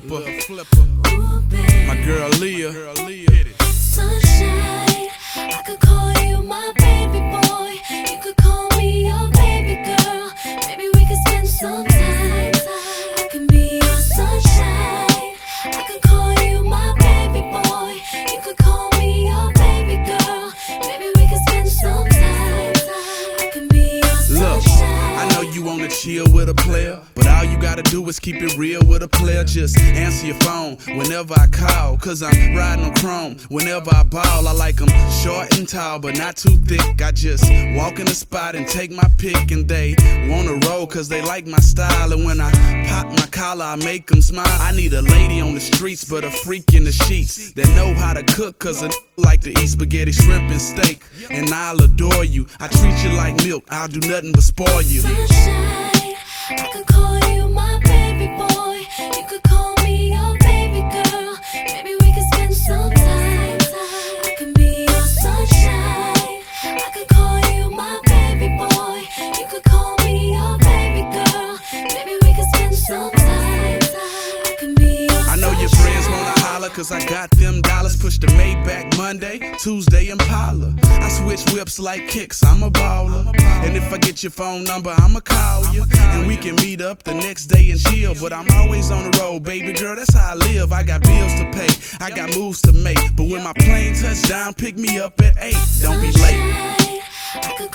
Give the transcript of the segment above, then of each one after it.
flipper. My girl Leah. Chill with a player, but all you gotta do is keep it real with a player. Just answer your phone whenever I call, cause I'm riding on chrome. Whenever I ball, I like 'em short and tall, but not too thick. I just walk in the spot and take my pick, and they wanna roll cause they like my style. And when I pop my collar, I make 'em smile. I need a lady on the streets, but a freak in the sheets that know how to cook, cause a like to eat spaghetti, shrimp, and steak. And I'll adore you. I treat you like milk, I'll do nothing but spoil you. Sunshine, cause I got them dollars. Push the Maybach Monday, Tuesday Impala. I switch whips like kicks, I'm a baller. And if I get your phone number, I'ma call you. And we can meet up the next day and chill. But I'm always on the road, baby girl, that's how I live. I got bills to pay, I got moves to make. But when my plane touch down, pick me up at 8. Don't be late.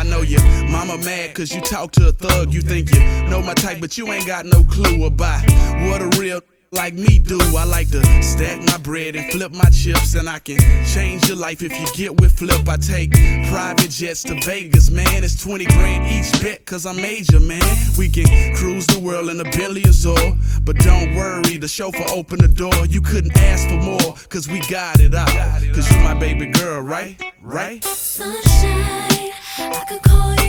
I know your mama mad cause you talk to a thug. You think you know my type, but you ain't got no clue about what a real like me do. I like to stack my bread and flip my chips, and I can change your life if you get with flip. I take private jets to Vegas, man. It's 20 grand each bet cause I'm major, man. We can cruise the world in a Bentley or, but don't worry, the chauffeur open the door. You couldn't ask for more cause we got it out. Cause you my baby girl, right? Right? sunshine. I could call you